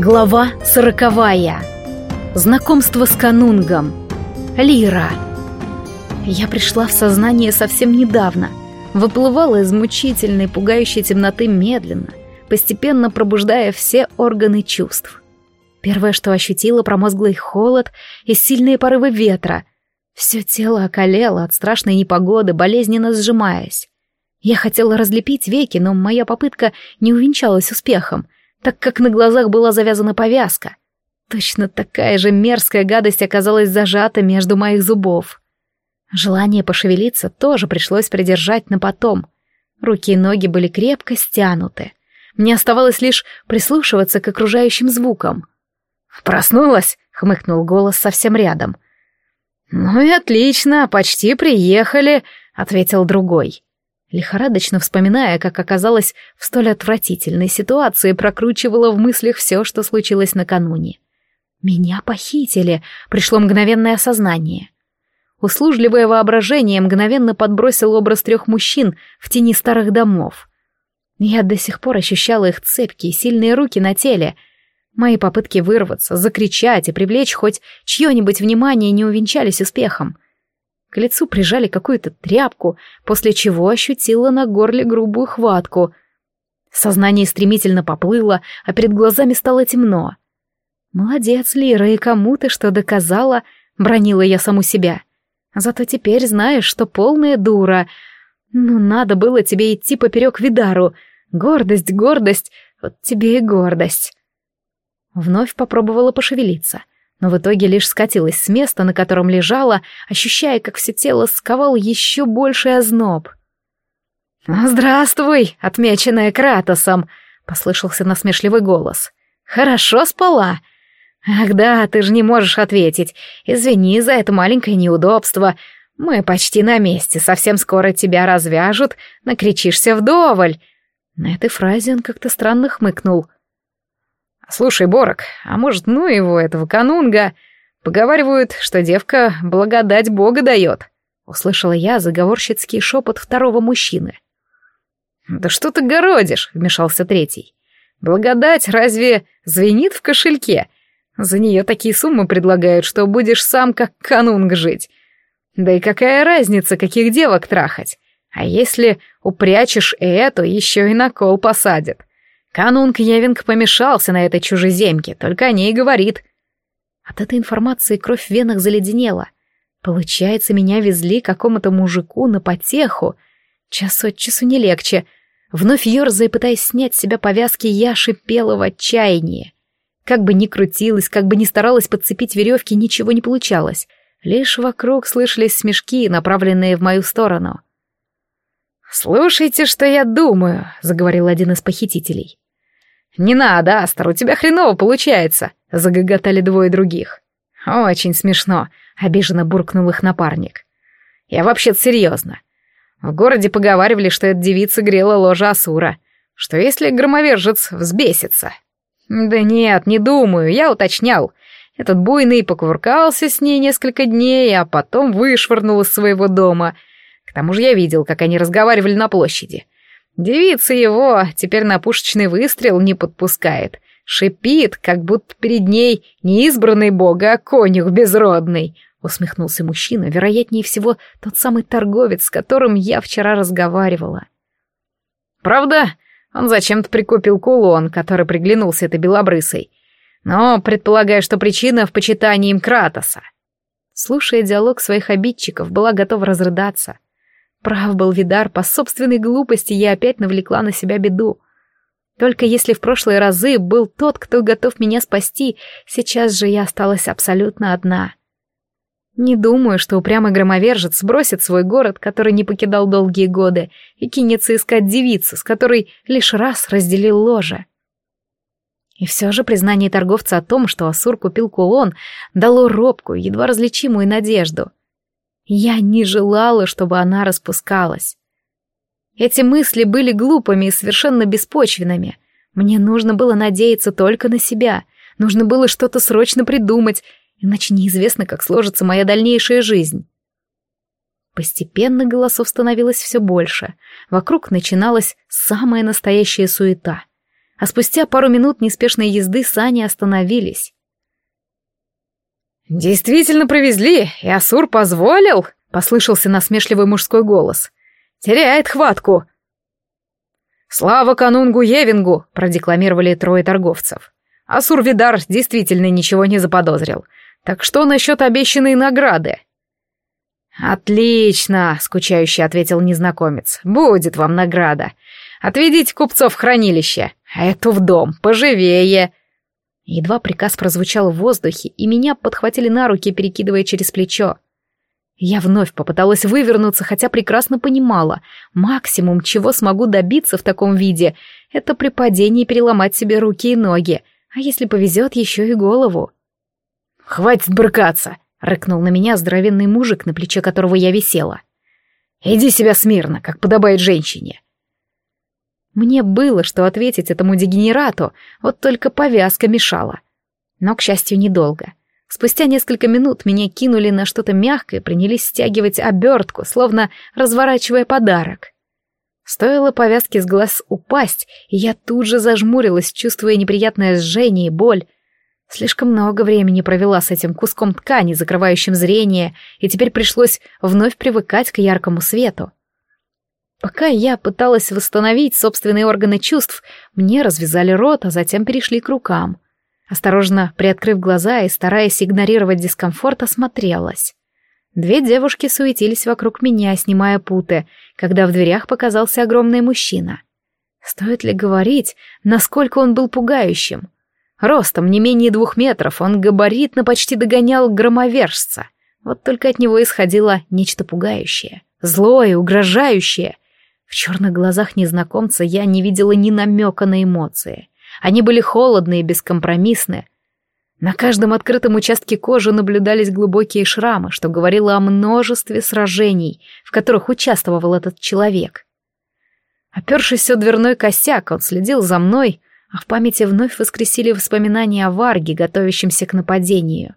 Глава сороковая. Знакомство с канунгом. Лира. Я пришла в сознание совсем недавно. Выплывала из мучительной, пугающей темноты медленно, постепенно пробуждая все органы чувств. Первое, что ощутила, промозглый холод и сильные порывы ветра. Все тело околело от страшной непогоды, болезненно сжимаясь. Я хотела разлепить веки, но моя попытка не увенчалась успехом — так как на глазах была завязана повязка. Точно такая же мерзкая гадость оказалась зажата между моих зубов. Желание пошевелиться тоже пришлось придержать на потом. Руки и ноги были крепко стянуты. Мне оставалось лишь прислушиваться к окружающим звукам. «Проснулась?» — хмыкнул голос совсем рядом. «Ну и отлично, почти приехали», — ответил другой лихорадочно вспоминая, как оказалась в столь отвратительной ситуации, прокручивала в мыслях все, что случилось накануне. Меня похитили, пришло мгновенное осознание. Услужливое воображение мгновенно подбросил образ трех мужчин в тени старых домов. Я до сих пор ощущала их цепкие, сильные руки на теле. Мои попытки вырваться, закричать и привлечь хоть чье-нибудь внимание не увенчались успехом — к лицу прижали какую-то тряпку, после чего ощутила на горле грубую хватку. Сознание стремительно поплыло, а перед глазами стало темно. «Молодец, Лира, и кому ты что доказала?» — бронила я саму себя. «Зато теперь знаешь, что полная дура. Ну, надо было тебе идти поперек Видару. Гордость, гордость, вот тебе и гордость». Вновь попробовала пошевелиться — но в итоге лишь скатилась с места, на котором лежала, ощущая, как все тело сковал еще больший озноб. «Здравствуй, отмеченная Кратосом!» — послышался насмешливый голос. «Хорошо спала?» «Ах да, ты же не можешь ответить. Извини за это маленькое неудобство. Мы почти на месте, совсем скоро тебя развяжут, накричишься вдоволь». На этой фразе он как-то странно хмыкнул — «Слушай, Борок, а может, ну его, этого канунга? Поговаривают, что девка благодать Бога дает», — услышала я заговорщицкий шепот второго мужчины. «Да что ты городишь?» — вмешался третий. «Благодать разве звенит в кошельке? За нее такие суммы предлагают, что будешь сам как канунг жить. Да и какая разница, каких девок трахать? А если упрячешь эту, еще и на кол посадят. Канунг Евинг помешался на этой чужеземке, только о ней говорит. От этой информации кровь в венах заледенела. Получается, меня везли какому-то мужику на потеху. Час от часу не легче. Вновь ерзая, пытаясь снять с себя повязки, я шипела в отчаянии. Как бы ни крутилась, как бы ни старалась подцепить веревки, ничего не получалось. Лишь вокруг слышались смешки, направленные в мою сторону. «Слушайте, что я думаю», — заговорил один из похитителей. «Не надо, Астер, у тебя хреново получается», — загоготали двое других. «Очень смешно», — обиженно буркнул их напарник. «Я вообще-то серьезно. В городе поговаривали, что эта девица грела ложа Асура. Что если громовержец взбесится?» «Да нет, не думаю, я уточнял. Этот буйный покувыркался с ней несколько дней, а потом вышвырнул из своего дома — к тому же я видел, как они разговаривали на площади. Девица его теперь на пушечный выстрел не подпускает. Шипит, как будто перед ней не избранный бога, а конюх безродный. Усмехнулся мужчина, вероятнее всего, тот самый торговец, с которым я вчера разговаривала. Правда, он зачем-то прикупил кулон, который приглянулся этой белобрысой. Но предполагаю, что причина в почитании им Кратоса. Слушая диалог своих обидчиков, была готова разрыдаться. Прав был Видар, по собственной глупости я опять навлекла на себя беду. Только если в прошлые разы был тот, кто готов меня спасти, сейчас же я осталась абсолютно одна. Не думаю, что упрямый громовержец сбросит свой город, который не покидал долгие годы, и кинется искать девицу, с которой лишь раз разделил ложе. И все же признание торговца о том, что Асур купил кулон, дало робкую, едва различимую надежду — я не желала, чтобы она распускалась. Эти мысли были глупыми и совершенно беспочвенными. Мне нужно было надеяться только на себя. Нужно было что-то срочно придумать, иначе неизвестно, как сложится моя дальнейшая жизнь. Постепенно голосов становилось все больше. Вокруг начиналась самая настоящая суета. а спустя пару минут неспешной езды сани остановились. «Действительно провезли, и Асур позволил?» — послышался насмешливый мужской голос. «Теряет хватку!» «Слава канунгу Евингу!» — продекламировали трое торговцев. Асур Видар действительно ничего не заподозрил. Так что насчет обещанной награды? «Отлично!» — скучающе ответил незнакомец. «Будет вам награда. Отведите купцов в хранилище, а эту в дом, поживее!» Едва приказ прозвучал в воздухе, и меня подхватили на руки, перекидывая через плечо. Я вновь попыталась вывернуться, хотя прекрасно понимала, максимум, чего смогу добиться в таком виде, это при падении переломать себе руки и ноги, а если повезет, еще и голову. «Хватит брыкаться!» — рыкнул на меня здоровенный мужик, на плече которого я висела. «Иди себя смирно, как подобает женщине. Мне было что ответить этому дегенерату, вот только повязка мешала. Но, к счастью, недолго. Спустя несколько минут меня кинули на что-то мягкое, принялись стягивать обертку, словно разворачивая подарок. Стоило повязке с глаз упасть, и я тут же зажмурилась, чувствуя неприятное жжение и боль. Слишком много времени провела с этим куском ткани, закрывающим зрение, и теперь пришлось вновь привыкать к яркому свету. Пока я пыталась восстановить собственные органы чувств, мне развязали рот, а затем перешли к рукам. Осторожно приоткрыв глаза и стараясь игнорировать дискомфорт, осмотрелась. Две девушки суетились вокруг меня, снимая путы, когда в дверях показался огромный мужчина. Стоит ли говорить, насколько он был пугающим? Ростом не менее двух метров, он габаритно почти догонял громовержца. Вот только от него исходило нечто пугающее, злое, угрожающее — в черных глазах незнакомца я не видела ни намека на эмоции. Они были холодные, бескомпромиссны. На каждом открытом участке кожи наблюдались глубокие шрамы, что говорило о множестве сражений, в которых участвовал этот человек. Опершись о дверной косяк, он следил за мной, а в памяти вновь воскресили воспоминания о Варге, готовящемся к нападению.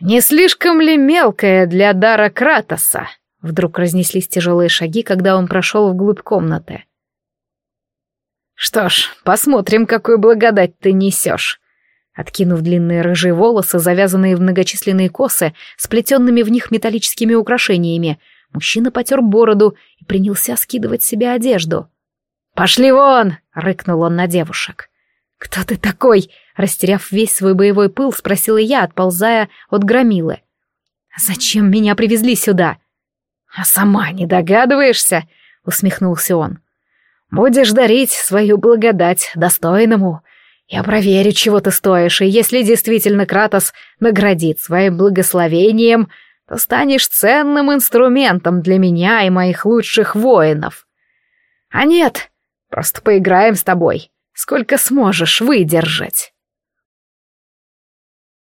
«Не слишком ли мелкая для дара Кратоса?» Вдруг разнеслись тяжелые шаги, когда он прошел вглубь комнаты. «Что ж, посмотрим, какую благодать ты несешь». Откинув длинные рыжие волосы, завязанные в многочисленные косы, сплетенными в них металлическими украшениями, мужчина потер бороду и принялся скидывать себе одежду. «Пошли вон!» — рыкнул он на девушек. «Кто ты такой?» — растеряв весь свой боевой пыл, спросила я, отползая от громилы. «Зачем меня привезли сюда?» «А сама не догадываешься?» — усмехнулся он. «Будешь дарить свою благодать достойному. Я проверю, чего ты стоишь, и если действительно Кратос наградит своим благословением, то станешь ценным инструментом для меня и моих лучших воинов. А нет, просто поиграем с тобой, сколько сможешь выдержать».